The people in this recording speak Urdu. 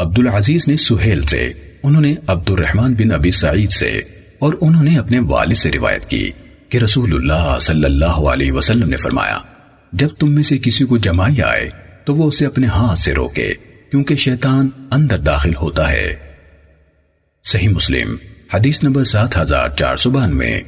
عبد العزیز نے سہیل سے، انہوں نے عبد الرحمن بن ابی سعید سے، اور انہوں نے اپنے والد سے روایت کی کہ رسول اللہ صلی اللہ علیہ وسلم نے فرمایا، جب تم میں سے کسی کو جمائی آئے، تو وہ اسے اپنے ہاتھ سے روکے، کیونکہ شیطان اندر داخل ہوتا ہے۔ صحیح مسلم، حدیث نمبر سات ہزار چار سو بانوے۔